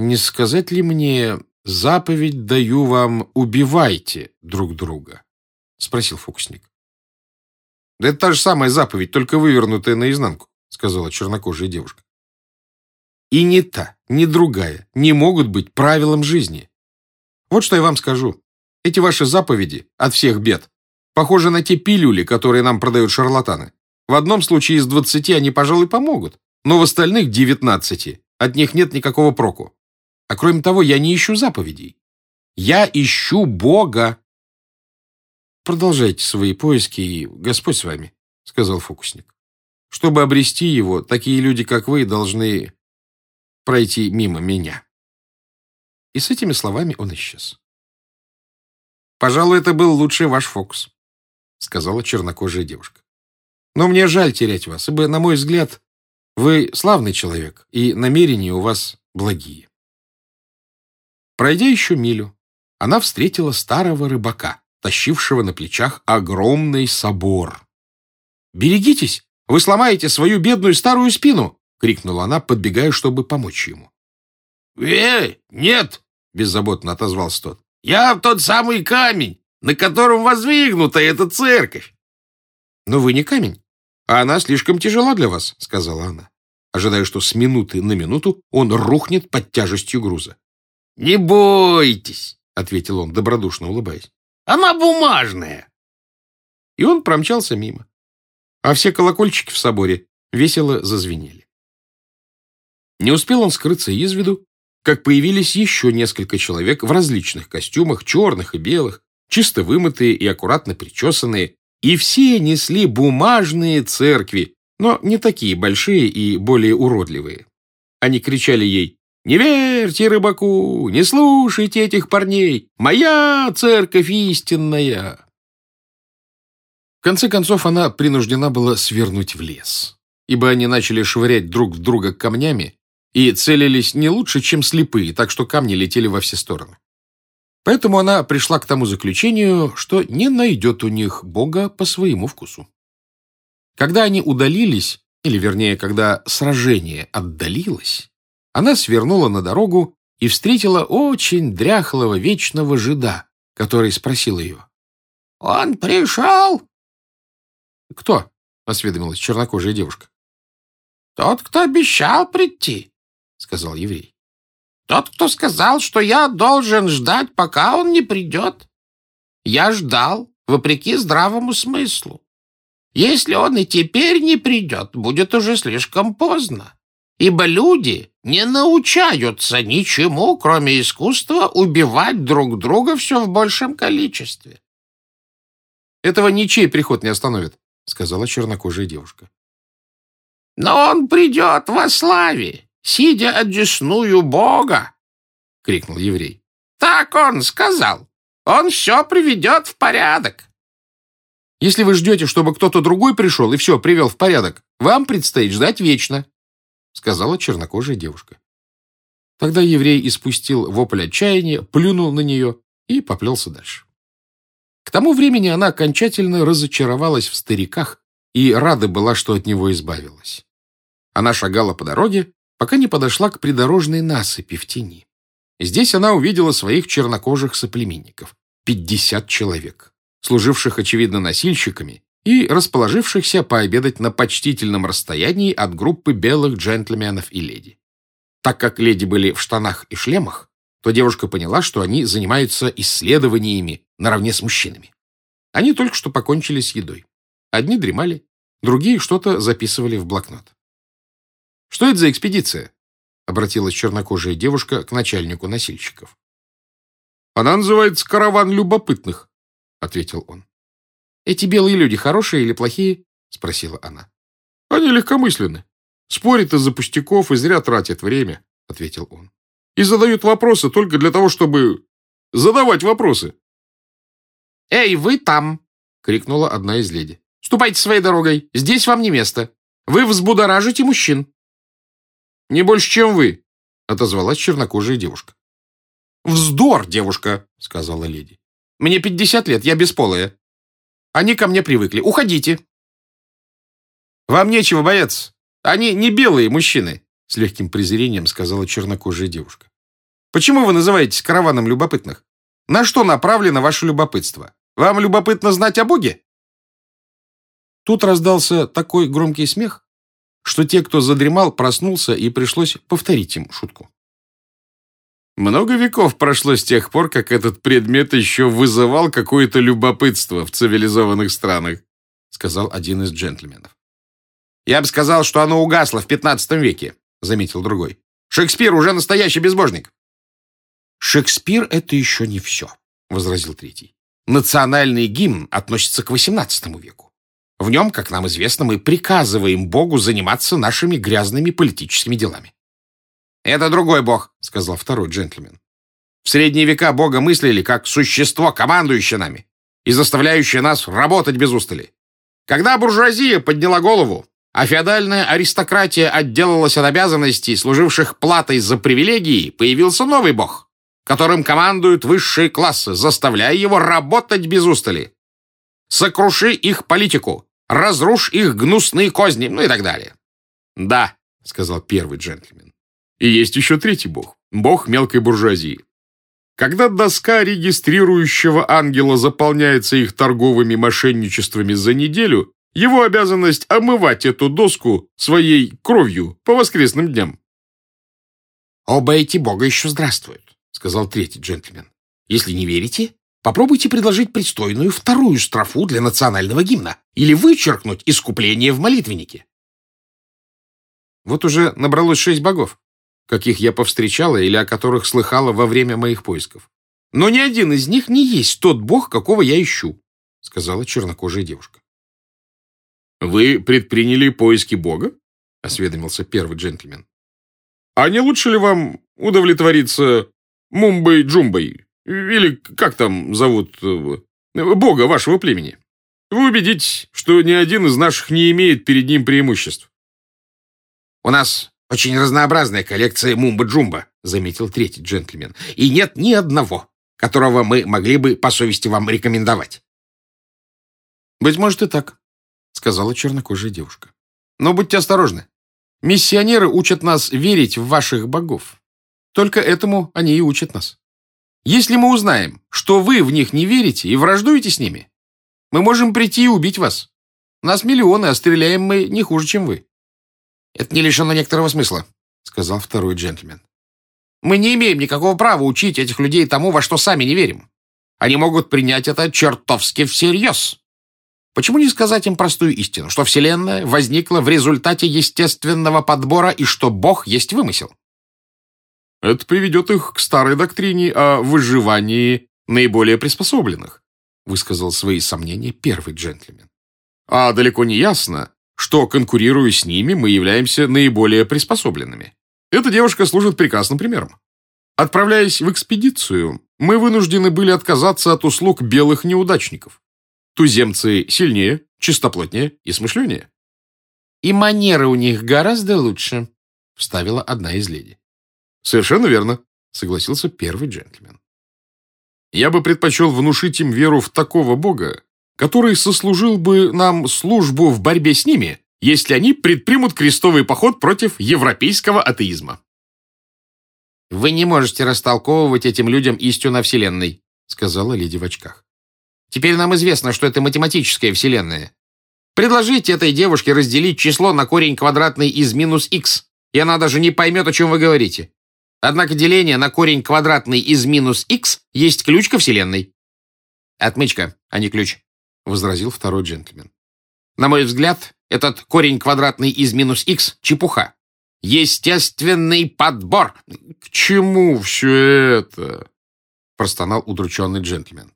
не сказать ли мне, заповедь даю вам, убивайте друг друга? Спросил фокусник. Да это та же самая заповедь, только вывернутая наизнанку, сказала чернокожая девушка. И ни та, ни другая не могут быть правилом жизни. Вот что я вам скажу. Эти ваши заповеди от всех бед похожи на те пилюли, которые нам продают шарлатаны. В одном случае из двадцати они, пожалуй, помогут, но в остальных девятнадцати от них нет никакого проку. А кроме того, я не ищу заповедей. Я ищу Бога. Продолжайте свои поиски, и Господь с вами, сказал фокусник. Чтобы обрести его, такие люди, как вы, должны пройти мимо меня. И с этими словами он исчез. «Пожалуй, это был лучший ваш фокус», — сказала чернокожая девушка. «Но мне жаль терять вас, ибо, на мой взгляд, вы славный человек, и намерения у вас благие». Пройдя еще милю, она встретила старого рыбака, тащившего на плечах огромный собор. «Берегитесь! Вы сломаете свою бедную старую спину!» — крикнула она, подбегая, чтобы помочь ему. «Э, нет!» — беззаботно отозвался тот. «Я тот самый камень, на котором воздвигнута эта церковь!» «Но вы не камень, а она слишком тяжела для вас», — сказала она, ожидая, что с минуты на минуту он рухнет под тяжестью груза. «Не бойтесь!» — ответил он, добродушно улыбаясь. «Она бумажная!» И он промчался мимо. А все колокольчики в соборе весело зазвенели. Не успел он скрыться из виду, как появились еще несколько человек в различных костюмах, черных и белых, чисто вымытые и аккуратно причесанные, и все несли бумажные церкви, но не такие большие и более уродливые. Они кричали ей «Не верьте рыбаку, не слушайте этих парней, моя церковь истинная!» В конце концов, она принуждена была свернуть в лес, ибо они начали швырять друг в друга камнями, и целились не лучше, чем слепые, так что камни летели во все стороны. Поэтому она пришла к тому заключению, что не найдет у них Бога по своему вкусу. Когда они удалились, или вернее, когда сражение отдалилось, она свернула на дорогу и встретила очень дряхлого вечного жида, который спросил ее. «Он пришел?» «Кто?» — осведомилась чернокожая девушка. «Тот, кто обещал прийти сказал еврей. Тот, кто сказал, что я должен ждать, пока он не придет. Я ждал, вопреки здравому смыслу. Если он и теперь не придет, будет уже слишком поздно, ибо люди не научаются ничему, кроме искусства убивать друг друга все в большем количестве. «Этого ничей приход не остановит», — сказала чернокожая девушка. «Но он придет во славе, сидя одесную Бога!» — крикнул еврей. «Так он сказал. Он все приведет в порядок». «Если вы ждете, чтобы кто-то другой пришел и все привел в порядок, вам предстоит ждать вечно», — сказала чернокожая девушка. Тогда еврей испустил вопль отчаяния, плюнул на нее и поплелся дальше. К тому времени она окончательно разочаровалась в стариках и рада была, что от него избавилась. Она шагала по дороге, пока не подошла к придорожной насыпи в тени. Здесь она увидела своих чернокожих соплеменников, 50 человек, служивших, очевидно, носильщиками и расположившихся пообедать на почтительном расстоянии от группы белых джентльменов и леди. Так как леди были в штанах и шлемах, то девушка поняла, что они занимаются исследованиями наравне с мужчинами. Они только что покончили с едой. Одни дремали, другие что-то записывали в блокнот. «Что это за экспедиция?» — обратилась чернокожая девушка к начальнику носильщиков. «Она называется «Караван любопытных», — ответил он. «Эти белые люди хорошие или плохие?» — спросила она. «Они легкомысленны. Спорят из-за пустяков и зря тратят время», — ответил он. «И задают вопросы только для того, чтобы задавать вопросы». «Эй, вы там!» — крикнула одна из леди. «Ступайте своей дорогой. Здесь вам не место. Вы взбудоражите мужчин». «Не больше, чем вы», — отозвалась чернокожая девушка. «Вздор, девушка», — сказала леди. «Мне пятьдесят лет, я бесполая. Они ко мне привыкли. Уходите». «Вам нечего бояться. Они не белые мужчины», — с легким презрением сказала чернокожая девушка. Почему вы называетесь караваном любопытных? На что направлено ваше любопытство? Вам любопытно знать о Боге?» Тут раздался такой громкий смех, что те, кто задремал, проснулся, и пришлось повторить им шутку. Много веков прошло с тех пор, как этот предмет еще вызывал какое-то любопытство в цивилизованных странах, сказал один из джентльменов. Я бы сказал, что оно угасло в пятнадцатом веке, заметил другой. Шекспир уже настоящий безбожник. Шекспир — это еще не все, возразил третий. Национальный гимн относится к XVIII веку. В нем, как нам известно, мы приказываем Богу заниматься нашими грязными политическими делами. «Это другой бог», — сказал второй джентльмен. «В средние века Бога мыслили как существо, командующее нами и заставляющее нас работать без устали. Когда буржуазия подняла голову, а феодальная аристократия отделалась от обязанностей, служивших платой за привилегии, появился новый бог, которым командуют высшие классы, заставляя его работать без устали. Сокруши их политику, разрушь их гнусные козни, ну и так далее. «Да», — сказал первый джентльмен. «И есть еще третий бог, бог мелкой буржуазии. Когда доска регистрирующего ангела заполняется их торговыми мошенничествами за неделю, его обязанность омывать эту доску своей кровью по воскресным дням. «Оба эти бога еще здравствуют», — сказал третий джентльмен. «Если не верите, попробуйте предложить пристойную вторую строфу для национального гимна или вычеркнуть искупление в молитвеннике». Вот уже набралось шесть богов, каких я повстречала или о которых слыхала во время моих поисков. Но ни один из них не есть тот бог, какого я ищу, — сказала чернокожая девушка. «Вы предприняли поиски Бога?» — осведомился первый джентльмен. «А не лучше ли вам удовлетвориться Мумбой-Джумбой? Или как там зовут э, Бога вашего племени? Вы убедитесь, что ни один из наших не имеет перед ним преимуществ». «У нас очень разнообразная коллекция Мумба-Джумба», — заметил третий джентльмен. «И нет ни одного, которого мы могли бы по совести вам рекомендовать». «Быть может и так», — сказала чернокожая девушка. «Но будьте осторожны. Миссионеры учат нас верить в ваших богов. Только этому они и учат нас. Если мы узнаем, что вы в них не верите и враждуете с ними, мы можем прийти и убить вас. Нас миллионы, а стреляем мы не хуже, чем вы». «Это не лишено некоторого смысла», — сказал второй джентльмен. «Мы не имеем никакого права учить этих людей тому, во что сами не верим. Они могут принять это чертовски всерьез. Почему не сказать им простую истину, что Вселенная возникла в результате естественного подбора и что Бог есть вымысел? Это приведет их к старой доктрине о выживании наиболее приспособленных, высказал свои сомнения первый джентльмен. А далеко не ясно, что, конкурируя с ними, мы являемся наиболее приспособленными. Эта девушка служит прекрасным примером. Отправляясь в экспедицию, мы вынуждены были отказаться от услуг белых неудачников. Туземцы сильнее, чистоплотнее и смышленнее. «И манеры у них гораздо лучше», — вставила одна из леди. «Совершенно верно», — согласился первый джентльмен. «Я бы предпочел внушить им веру в такого бога, который сослужил бы нам службу в борьбе с ними, если они предпримут крестовый поход против европейского атеизма». «Вы не можете растолковывать этим людям истину Вселенной», — сказала леди в очках. Теперь нам известно, что это математическая вселенная. Предложите этой девушке разделить число на корень квадратный из минус х, и она даже не поймет, о чем вы говорите. Однако деление на корень квадратный из минус х есть ключ ко вселенной. Отмычка, а не ключ, — возразил второй джентльмен. На мой взгляд, этот корень квадратный из минус х — чепуха. Естественный подбор. К чему все это? Простонал удрученный джентльмен.